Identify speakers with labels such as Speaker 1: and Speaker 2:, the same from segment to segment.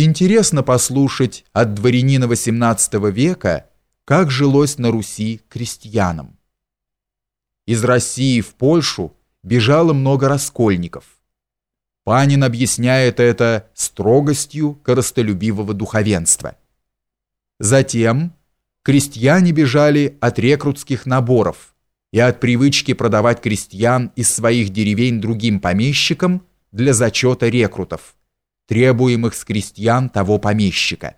Speaker 1: Интересно послушать от дворянина XVIII века, как жилось на Руси крестьянам. Из России в Польшу бежало много раскольников. Панин объясняет это строгостью коростолюбивого духовенства. Затем крестьяне бежали от рекрутских наборов и от привычки продавать крестьян из своих деревень другим помещикам для зачета рекрутов, требуемых с крестьян того помещика.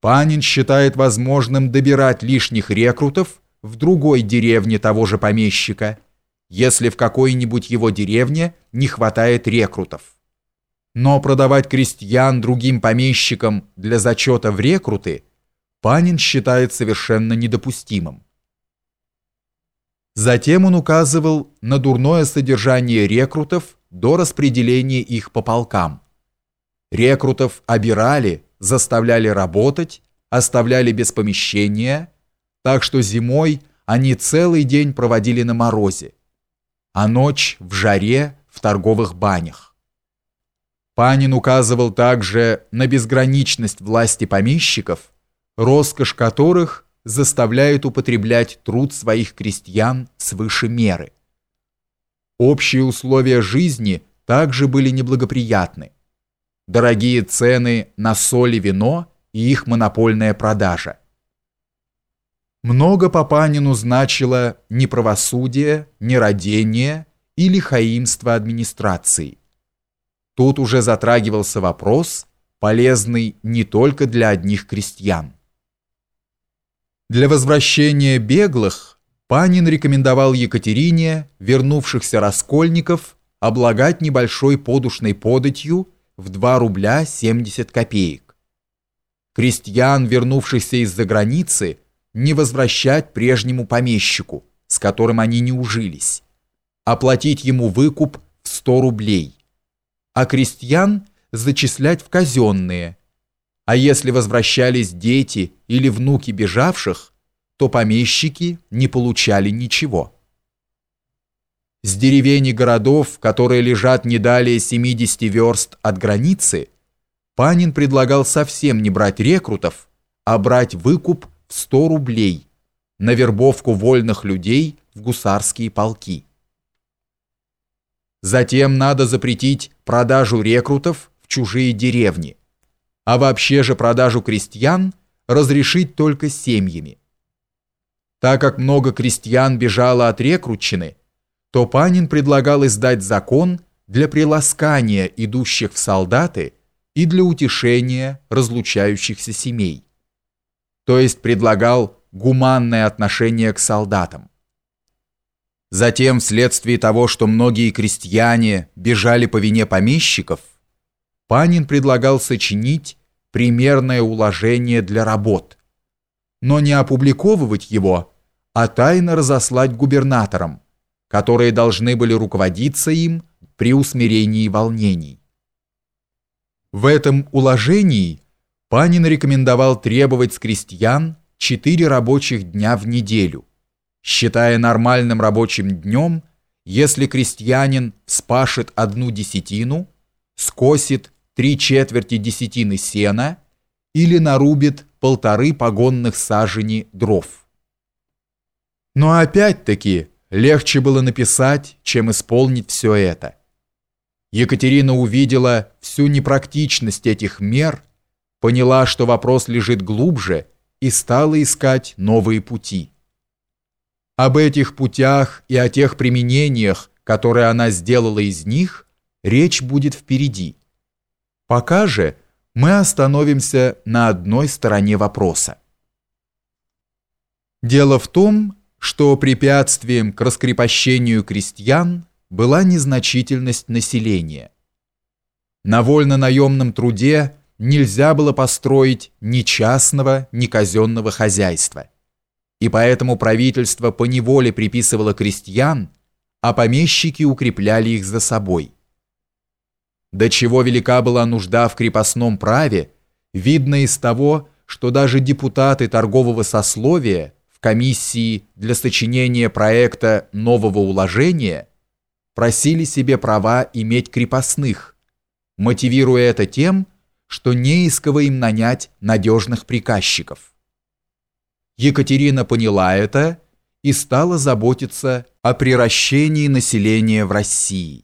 Speaker 1: Панин считает возможным добирать лишних рекрутов в другой деревне того же помещика, если в какой-нибудь его деревне не хватает рекрутов. Но продавать крестьян другим помещикам для зачета в рекруты Панин считает совершенно недопустимым. Затем он указывал на дурное содержание рекрутов до распределения их по полкам. Рекрутов обирали, заставляли работать, оставляли без помещения, так что зимой они целый день проводили на морозе, а ночь в жаре в торговых банях. Панин указывал также на безграничность власти помещиков, роскошь которых заставляет употреблять труд своих крестьян свыше меры. Общие условия жизни также были неблагоприятны. Дорогие цены на соль и вино и их монопольная продажа. Много по Панину значило неправосудие, нерадение или хаимство администрации. Тут уже затрагивался вопрос, полезный не только для одних крестьян. Для возвращения беглых Панин рекомендовал Екатерине, вернувшихся раскольников, облагать небольшой подушной податью в 2 рубля 70 копеек. Крестьян, вернувшихся из-за границы, не возвращать прежнему помещику, с которым они не ужились, оплатить ему выкуп в 100 рублей, а крестьян зачислять в казенные, а если возвращались дети или внуки бежавших, то помещики не получали ничего. С деревень и городов, которые лежат не далее 70 верст от границы, Панин предлагал совсем не брать рекрутов, а брать выкуп в 100 рублей на вербовку вольных людей в гусарские полки. Затем надо запретить продажу рекрутов в чужие деревни, а вообще же продажу крестьян разрешить только семьями. Так как много крестьян бежало от рекрутчины, то Панин предлагал издать закон для приласкания идущих в солдаты и для утешения разлучающихся семей. То есть предлагал гуманное отношение к солдатам. Затем, вследствие того, что многие крестьяне бежали по вине помещиков, Панин предлагал сочинить примерное уложение для работ, но не опубликовывать его, а тайно разослать губернаторам, которые должны были руководиться им при усмирении волнений. В этом уложении Панин рекомендовал требовать с крестьян четыре рабочих дня в неделю, считая нормальным рабочим днем, если крестьянин спашет одну десятину, скосит три четверти десятины сена или нарубит полторы погонных сажени дров. Но опять-таки легче было написать, чем исполнить все это. Екатерина увидела всю непрактичность этих мер, поняла, что вопрос лежит глубже и стала искать новые пути. Об этих путях и о тех применениях, которые она сделала из них, речь будет впереди. Пока же мы остановимся на одной стороне вопроса. Дело в том, что препятствием к раскрепощению крестьян была незначительность населения. На вольно-наемном труде нельзя было построить ни частного, ни казенного хозяйства. И поэтому правительство поневоле приписывало крестьян, а помещики укрепляли их за собой. До чего велика была нужда в крепостном праве, видно из того, что даже депутаты торгового сословия комиссии для сочинения проекта нового уложения просили себе права иметь крепостных, мотивируя это тем, что не из кого им нанять надежных приказчиков. Екатерина поняла это и стала заботиться о приращении населения в России.